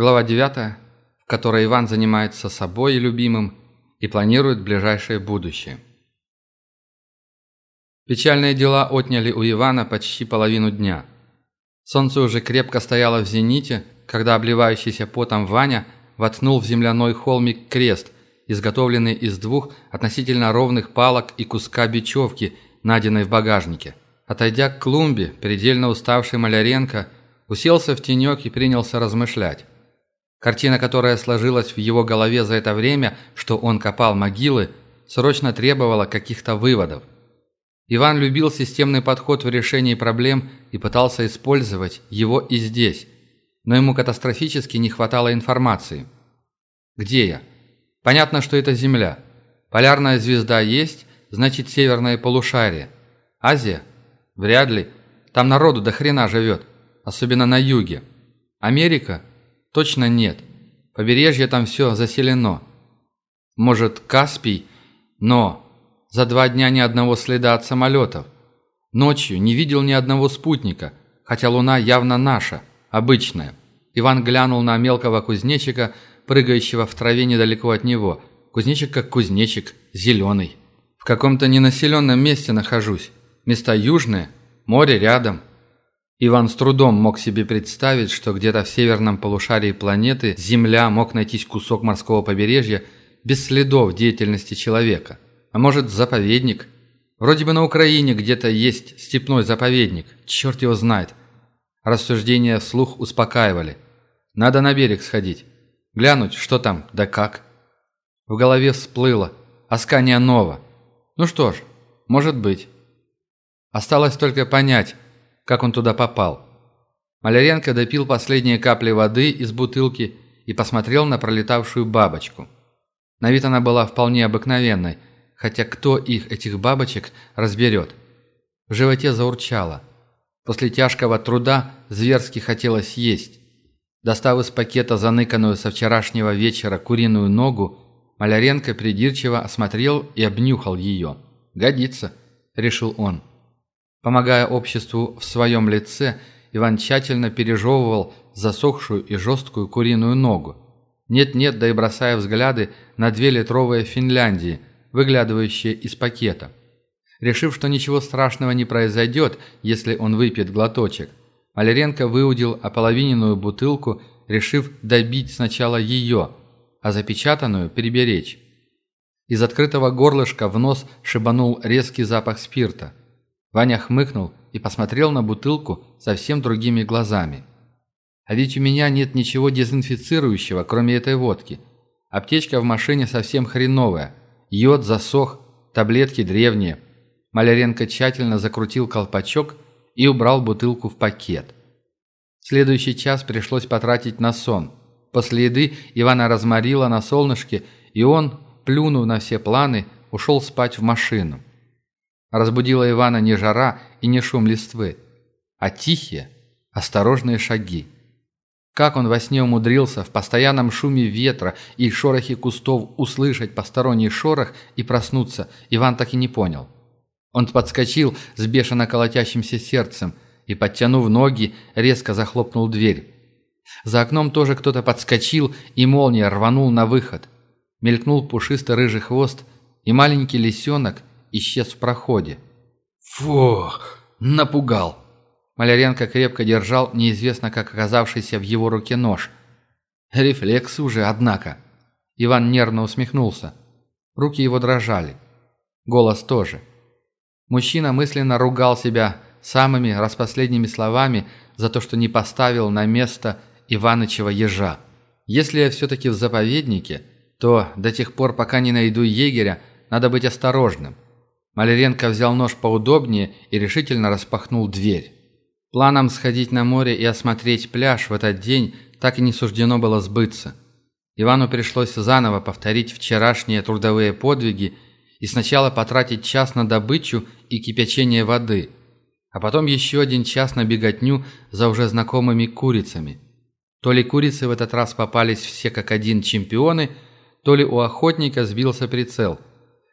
Глава 9, в которой Иван занимается собой и любимым и планирует ближайшее будущее. Печальные дела отняли у Ивана почти половину дня. Солнце уже крепко стояло в зените, когда обливающийся потом Ваня воткнул в земляной холмик крест, изготовленный из двух относительно ровных палок и куска бечевки, найденной в багажнике. Отойдя к клумбе, предельно уставший Маляренко уселся в тенек и принялся размышлять. Картина, которая сложилась в его голове за это время, что он копал могилы, срочно требовала каких-то выводов. Иван любил системный подход в решении проблем и пытался использовать его и здесь, но ему катастрофически не хватало информации. Где я? Понятно, что это Земля. Полярная звезда есть, значит северное полушарие. Азия? Вряд ли. Там народу до хрена живет, особенно на юге. Америка? Точно нет. Побережье там все заселено. Может, Каспий? Но за два дня ни одного следа от самолетов. Ночью не видел ни одного спутника, хотя луна явно наша, обычная. Иван глянул на мелкого кузнечика, прыгающего в траве недалеко от него. Кузнечик как кузнечик, зеленый. В каком-то ненаселенном месте нахожусь. Места южные, море рядом. Иван с трудом мог себе представить, что где-то в северном полушарии планеты Земля мог найтись кусок морского побережья без следов деятельности человека. А может, заповедник? Вроде бы на Украине где-то есть степной заповедник, черт его знает. Рассуждения вслух успокаивали. Надо на берег сходить, глянуть, что там, да как. В голове всплыло. Аскания Нова. Ну что ж, может быть. Осталось только понять, как он туда попал. Маляренко допил последние капли воды из бутылки и посмотрел на пролетавшую бабочку. На вид она была вполне обыкновенной, хотя кто их, этих бабочек, разберет. В животе заурчало. После тяжкого труда зверски хотелось есть. Достав из пакета заныканную со вчерашнего вечера куриную ногу, Маляренко придирчиво осмотрел и обнюхал ее. «Годится», — решил он. Помогая обществу в своем лице, Иван тщательно пережевывал засохшую и жесткую куриную ногу. Нет-нет, да и бросая взгляды на две литровые Финляндии, выглядывающие из пакета. Решив, что ничего страшного не произойдет, если он выпьет глоточек, Маляренко выудил ополовиненную бутылку, решив добить сначала ее, а запечатанную переберечь. Из открытого горлышка в нос шибанул резкий запах спирта. Ваня хмыкнул и посмотрел на бутылку совсем другими глазами. «А ведь у меня нет ничего дезинфицирующего, кроме этой водки. Аптечка в машине совсем хреновая. Йод засох, таблетки древние». Маляренко тщательно закрутил колпачок и убрал бутылку в пакет. Следующий час пришлось потратить на сон. После еды Ивана разморила на солнышке, и он, плюнув на все планы, ушел спать в машину. Разбудила Ивана не жара и не шум листвы, а тихие, осторожные шаги. Как он во сне умудрился в постоянном шуме ветра и шорохе кустов услышать посторонний шорох и проснуться, Иван так и не понял. Он подскочил с бешено колотящимся сердцем и, подтянув ноги, резко захлопнул дверь. За окном тоже кто-то подскочил, и молния рванул на выход. Мелькнул пушистый рыжий хвост, и маленький лисенок исчез в проходе. «Фух, напугал!» Маляренко крепко держал неизвестно как оказавшийся в его руке нож. Рефлекс уже, однако. Иван нервно усмехнулся. Руки его дрожали. Голос тоже. Мужчина мысленно ругал себя самыми распоследними словами за то, что не поставил на место Иванычева ежа. Если я все-таки в заповеднике, то до тех пор, пока не найду егеря, надо быть осторожным. Маляренко взял нож поудобнее и решительно распахнул дверь. Планом сходить на море и осмотреть пляж в этот день так и не суждено было сбыться. Ивану пришлось заново повторить вчерашние трудовые подвиги и сначала потратить час на добычу и кипячение воды, а потом еще один час на беготню за уже знакомыми курицами. То ли курицы в этот раз попались все как один чемпионы, то ли у охотника сбился прицел –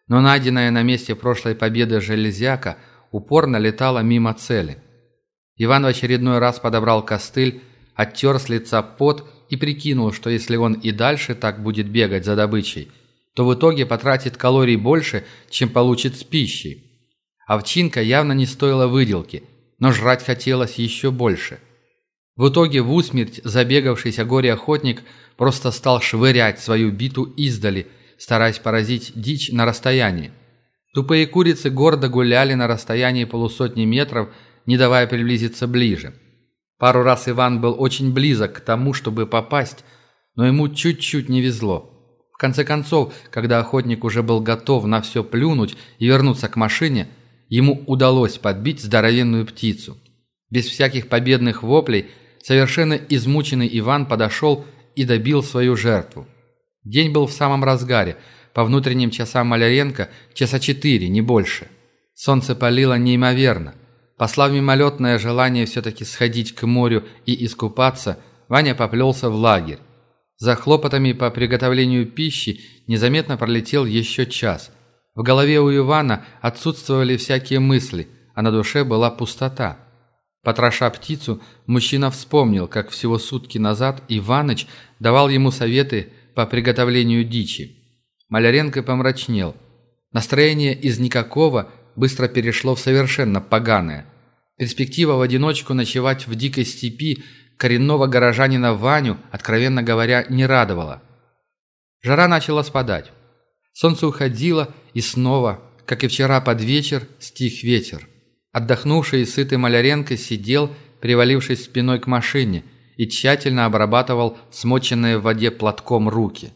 но найденная на месте прошлой победы железяка упорно летала мимо цели. Иван в очередной раз подобрал костыль, оттер с лица пот и прикинул, что если он и дальше так будет бегать за добычей, то в итоге потратит калорий больше, чем получит с пищей. Овчинка явно не стоила выделки, но жрать хотелось еще больше. В итоге в усмерть забегавшийся горе-охотник просто стал швырять свою биту издали, стараясь поразить дичь на расстоянии. Тупые курицы гордо гуляли на расстоянии полусотни метров, не давая приблизиться ближе. Пару раз Иван был очень близок к тому, чтобы попасть, но ему чуть-чуть не везло. В конце концов, когда охотник уже был готов на все плюнуть и вернуться к машине, ему удалось подбить здоровенную птицу. Без всяких победных воплей, совершенно измученный Иван подошел и добил свою жертву. День был в самом разгаре, по внутренним часам Маляренко часа четыре, не больше. Солнце палило неимоверно – Послав мимолетное желание все-таки сходить к морю и искупаться, Ваня поплелся в лагерь. За хлопотами по приготовлению пищи незаметно пролетел еще час. В голове у Ивана отсутствовали всякие мысли, а на душе была пустота. Потроша птицу, мужчина вспомнил, как всего сутки назад Иваныч давал ему советы по приготовлению дичи. Маляренко помрачнел. Настроение из никакого – быстро перешло в совершенно поганое. Перспектива в одиночку ночевать в дикой степи коренного горожанина Ваню, откровенно говоря, не радовала. Жара начала спадать. Солнце уходило, и снова, как и вчера под вечер, стих ветер. Отдохнувший и сытый Маляренко сидел, привалившись спиной к машине, и тщательно обрабатывал смоченные в воде платком руки.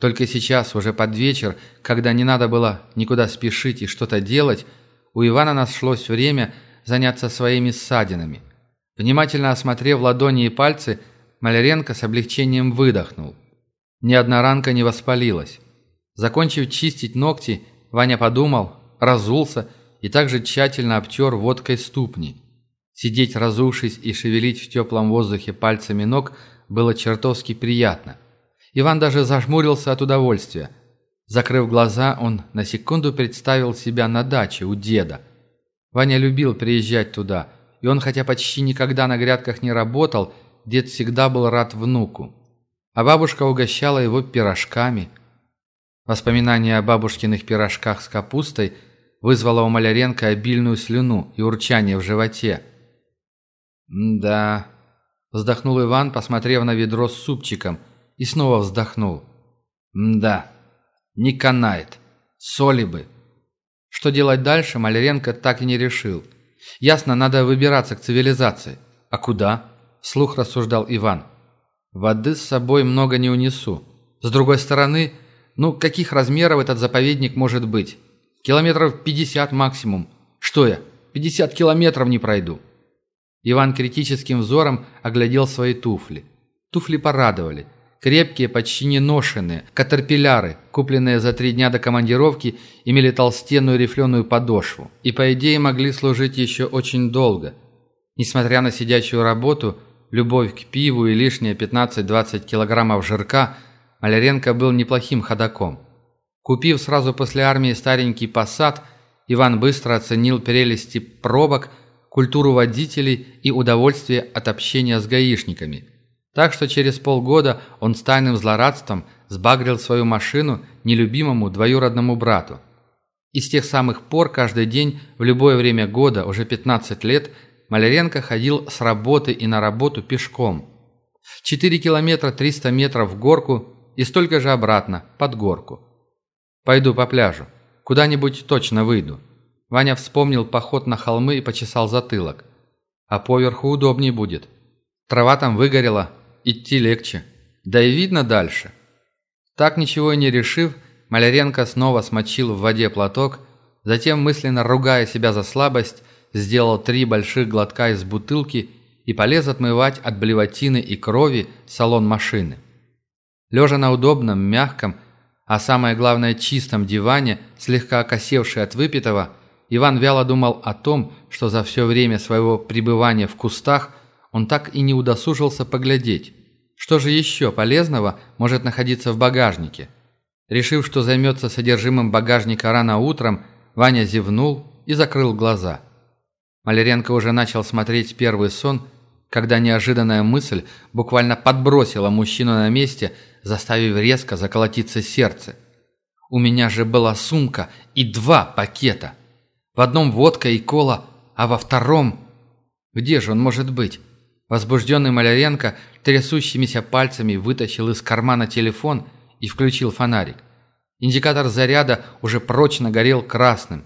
Только сейчас, уже под вечер, когда не надо было никуда спешить и что-то делать, у Ивана нашлось время заняться своими ссадинами. Внимательно осмотрев ладони и пальцы, Маляренко с облегчением выдохнул. Ни одна ранка не воспалилась. Закончив чистить ногти, Ваня подумал, разулся и также тщательно обтер водкой ступни. Сидеть разувшись и шевелить в теплом воздухе пальцами ног было чертовски приятно. Иван даже зажмурился от удовольствия. Закрыв глаза, он на секунду представил себя на даче у деда. Ваня любил приезжать туда, и он, хотя почти никогда на грядках не работал, дед всегда был рад внуку. А бабушка угощала его пирожками. Воспоминание о бабушкиных пирожках с капустой вызвало у Маляренко обильную слюну и урчание в животе. «Да», – вздохнул Иван, посмотрев на ведро с супчиком – и снова вздохнул. «Да, не канает. Соли бы». Что делать дальше, Маляренко так и не решил. Ясно, надо выбираться к цивилизации. А куда? Слух рассуждал Иван. Воды с собой много не унесу. С другой стороны, ну, каких размеров этот заповедник может быть? Километров пятьдесят максимум. Что я, пятьдесят километров не пройду? Иван критическим взором оглядел свои туфли. Туфли порадовали. Крепкие, почти не ношенные, катерпилляры, купленные за три дня до командировки, имели толстенную рифленую подошву и, по идее, могли служить еще очень долго. Несмотря на сидячую работу, любовь к пиву и лишние 15-20 килограммов жирка, Маляренко был неплохим ходаком. Купив сразу после армии старенький посад, Иван быстро оценил прелести пробок, культуру водителей и удовольствие от общения с гаишниками – так что через полгода он с тайным злорадством сбагрил свою машину нелюбимому двоюродному брату. И с тех самых пор каждый день, в любое время года, уже 15 лет, Маляренко ходил с работы и на работу пешком. 4 километра 300 метров в горку и столько же обратно, под горку. «Пойду по пляжу. Куда-нибудь точно выйду». Ваня вспомнил поход на холмы и почесал затылок. «А поверху удобнее будет. Трава там выгорела, идти легче. Да и видно дальше. Так ничего и не решив, Маляренко снова смочил в воде платок, затем, мысленно ругая себя за слабость, сделал три больших глотка из бутылки и полез отмывать от блевотины и крови салон машины. Лежа на удобном, мягком, а самое главное чистом диване, слегка окосевший от выпитого, Иван вяло думал о том, что за все время своего пребывания в кустах он так и не удосужился поглядеть, что же еще полезного может находиться в багажнике? Решив, что займется содержимым багажника рано утром, Ваня зевнул и закрыл глаза. Маляренко уже начал смотреть первый сон, когда неожиданная мысль буквально подбросила мужчину на месте, заставив резко заколотиться сердце. У меня же была сумка и два пакета. В одном водка и кола, а во втором... Где же он может быть? Возбужденный Маляренко трясущимися пальцами вытащил из кармана телефон и включил фонарик. Индикатор заряда уже прочно горел красным,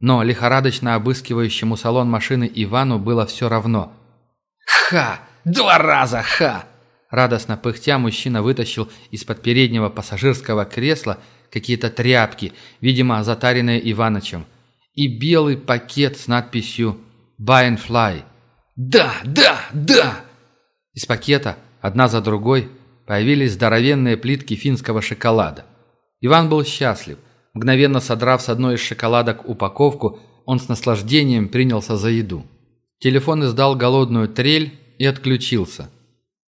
но лихорадочно обыскивающему салон машины Ивану было все равно. «Ха! Два раза ха!» Радостно пыхтя мужчина вытащил из-под переднего пассажирского кресла какие-то тряпки, видимо, затаренные Иванычем, и белый пакет с надписью «Buy and Fly». «Да, да, да!» Из пакета, одна за другой, появились здоровенные плитки финского шоколада. Иван был счастлив. Мгновенно содрав с одной из шоколадок упаковку, он с наслаждением принялся за еду. Телефон издал голодную трель и отключился.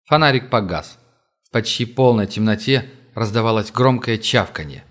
Фонарик погас. В почти полной темноте раздавалось громкое чавканье.